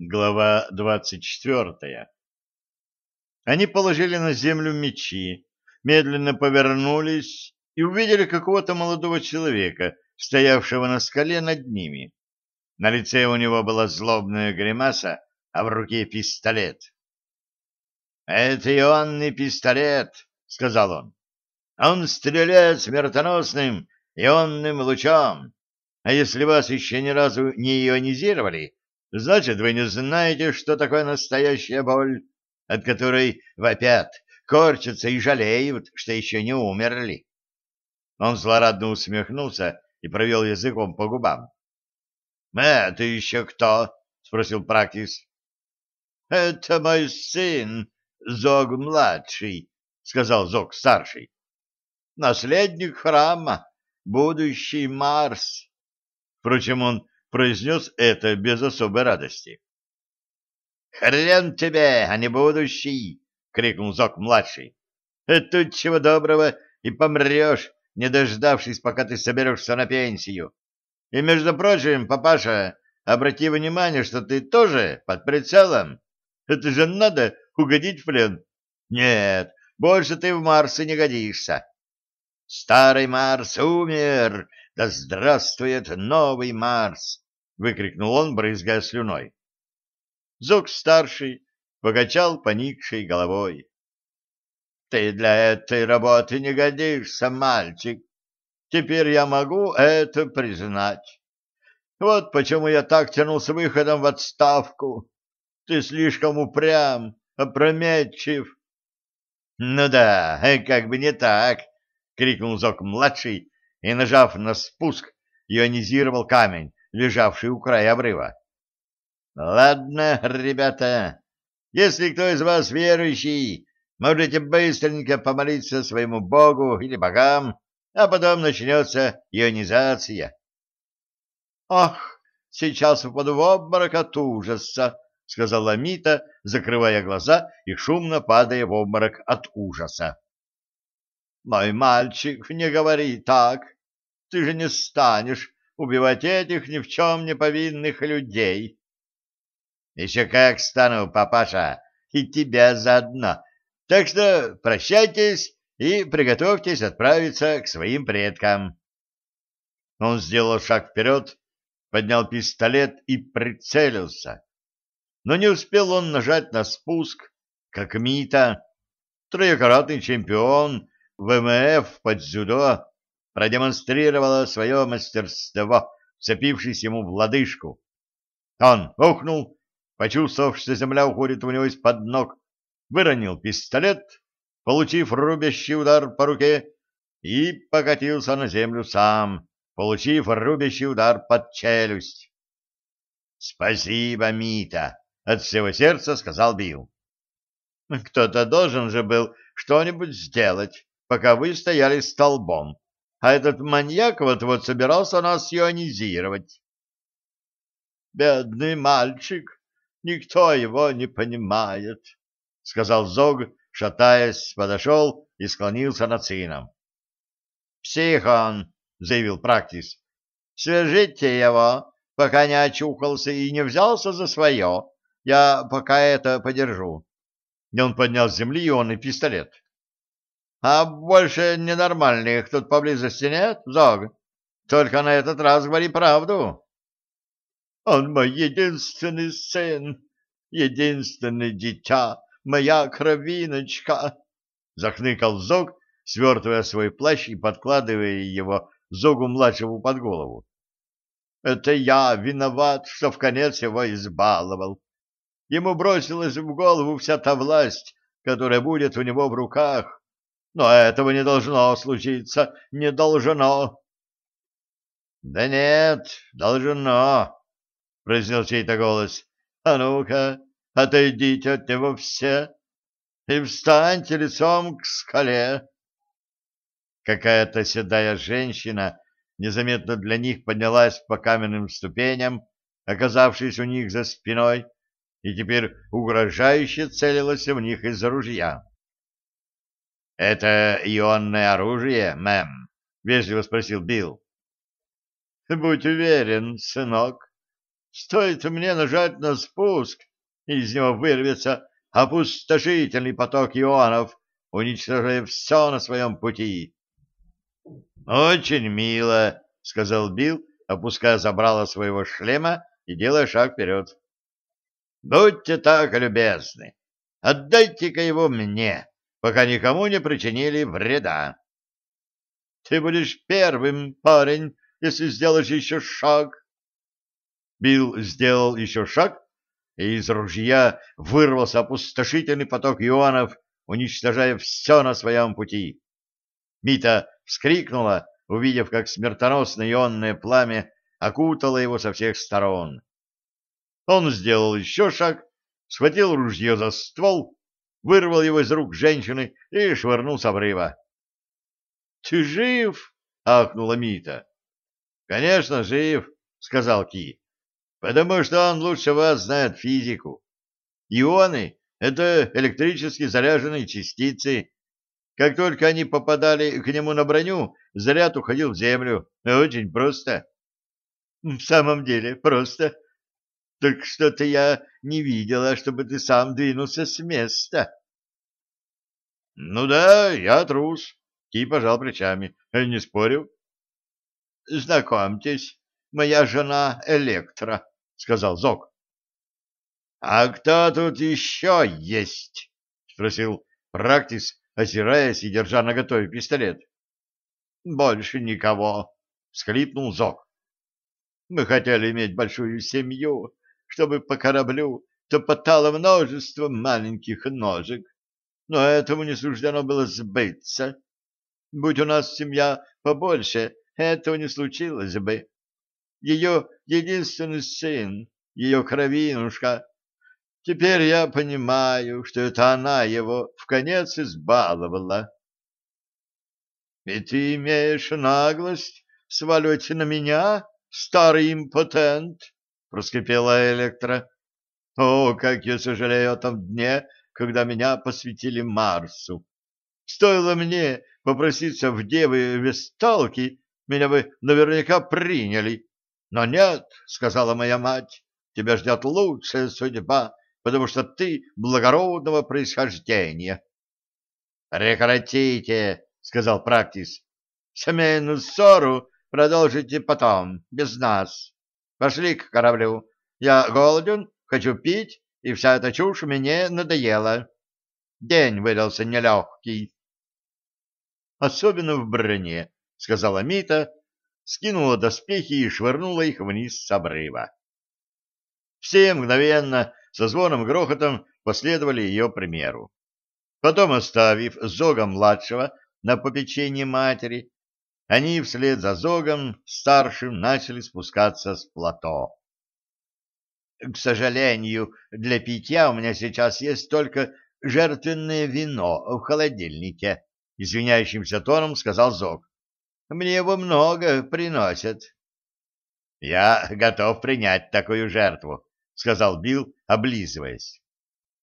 Глава двадцать четвертая Они положили на землю мечи, медленно повернулись и увидели какого-то молодого человека, стоявшего на скале над ними. На лице у него была злобная гримаса, а в руке пистолет. «Это ионный пистолет», — сказал он. «Он стреляет смертоносным ионным лучом. А если вас еще ни разу не ионизировали, значит, вы не знаете, что такое настоящая боль, от которой вопят, корчатся и жалеют, что еще не умерли». Он злорадно усмехнулся и провел языком по губам. «Это еще кто?» — спросил Практис. «Это мой сын, Зог-младший», — сказал Зог-старший. «Наследник храма, будущий Марс». Впрочем, он произнес это без особой радости. «Хрен тебе, а не будущий!» — крикнул Зок-младший. «Тут чего доброго и помрешь, не дождавшись, пока ты соберешься на пенсию. И, между прочим, папаша, обрати внимание, что ты тоже под прицелом. Это же надо угодить в плен. Нет, больше ты в Марсе не годишься. Старый Марс умер, да здравствует новый Марс! — выкрикнул он, брызгая слюной. Зок-старший покачал поникшей головой. — Ты для этой работы не годишься, мальчик. Теперь я могу это признать. Вот почему я так тянул с выходом в отставку. Ты слишком упрям, опрометчив. — Ну да, как бы не так, — крикнул Зок-младший и, нажав на спуск, ионизировал камень, лежавший у края обрыва. — Ладно, ребята, если кто из вас верующий, можете быстренько помолиться своему богу или богам, а потом начнется ионизация. — Ах, сейчас упаду в обморок от ужаса, — сказала Мита, закрывая глаза и шумно падая в обморок от ужаса. — Мой мальчик, не говори так. Ты же не станешь убивать этих ни в чем не повинных людей. — Еще как стану, папаша, и тебя заодно. Так что прощайтесь и приготовьтесь отправиться к своим предкам. Он сделал шаг вперед, поднял пистолет и прицелился. Но не успел он нажать на спуск, как Мита, троекратный чемпион ВМФ под дзюдо, продемонстрировала свое мастерство, вцепившись ему в лодыжку. Он ухнул, почувствовав, что земля уходит у него из-под ног, выронил пистолет получив рубящий удар по руке, и покатился на землю сам, получив рубящий удар под челюсть. «Спасибо, Мита!» — от всего сердца сказал Билл. «Кто-то должен же был что-нибудь сделать, пока вы стояли столбом, а этот маньяк вот-вот собирался нас ионизировать». «Бедный мальчик, никто его не понимает», — сказал Зог, шатаясь, подошел и склонился над сыном. «Психон!» — заявил Практис. «Свяжите его, пока не очухался и не взялся за свое. Я пока это подержу». И он поднял с земли он пистолет. «А больше ненормальных тут поблизости нет, Зог? Только на этот раз говори правду». «Он мой единственный сын, единственное дитя, моя кровиночка! — захныкал Зог, свертывая свой плащ и подкладывая его Зогу-младшему под голову. — Это я виноват, что в конец его избаловал. Ему бросилась в голову вся та власть, которая будет у него в руках. Но этого не должно случиться, не должно. — Да нет, должно, — произнес чей-то голос. — А ну-ка, Отойдите от него все и встаньте лицом к скале. Какая-то седая женщина незаметно для них поднялась по каменным ступеням, оказавшись у них за спиной, и теперь угрожающе целилась в них из ружья. — Это ионное оружие, мэм? — вежливо спросил Билл. — Будь уверен, сынок, Стоит мне нажать на спуск, из него вырвется опустошительный поток ионов, уничтожая все на своем пути. — Очень мило, — сказал Билл, опуская забрало своего шлема и делая шаг вперед. — Будьте так любезны, отдайте-ка его мне, пока никому не причинили вреда. — Ты будешь первым, парень, если сделаешь еще шаг. Билл сделал еще шаг, и из ружья вырвался опустошительный поток ионов, уничтожая все на своем пути. Мита вскрикнула, увидев, как смертоносное ионное пламя окутало его со всех сторон. Он сделал еще шаг, схватил ружье за ствол, вырвал его из рук женщины и швырнул с обрыва. — Ты жив? — ахнула Мита. — Конечно, жив, — сказал Ки, — потому что он лучше вас знает физику. Ионы — это электрически заряженные частицы. Как только они попадали к нему на броню, заряд уходил в землю. Очень просто. — В самом деле, просто. Только что-то я не видела, чтобы ты сам двинулся с места. — Ну да, я трус. Ки пожал плечами. — Не спорю. — Знакомьтесь, моя жена Электра, — сказал Зок. — А кто тут еще есть? — спросил Практис, озираясь и держа наготове пистолет. — Больше никого, — всхлипнул Зок. — Мы хотели иметь большую семью, чтобы по кораблю топотало множество маленьких ножек, но этому не суждено было сбыться. Будь у нас семья побольше, этого не случилось бы. Ее единственный сын, ее кровинушка. Теперь я понимаю, что это она его в конец избаловала. — И ты имеешь наглость сваливать на меня, старый импотент? — проскрипела Электра. — О, как я сожалею о том дне, когда меня посвятили Марсу. Стоило мне попроситься в девы Весталки, меня бы наверняка приняли. Но нет, — сказала моя мать, — тебя ждет лучшая судьба, потому что ты благородного происхождения. — Прекратите, — сказал Практис. — Семейную ссору продолжите потом, без нас. Пошли к кораблю. Я голоден, хочу пить, и вся эта чушь мне надоела. День выдался нелегкий. Особенно в броне, — сказала Мита, скинула доспехи и швырнула их вниз с обрыва. Все мгновенно со звоном грохотом последовали ее примеру. Потом, оставив Зога-младшего на попечение матери, они вслед за Зогом старшим начали спускаться с плато. К сожалению, для питья у меня сейчас есть только жертвенное вино в холодильнике, извиняющимся тоном сказал Зог. Мне его много приносят. Я готов принять такую жертву, сказал Билл, облизываясь.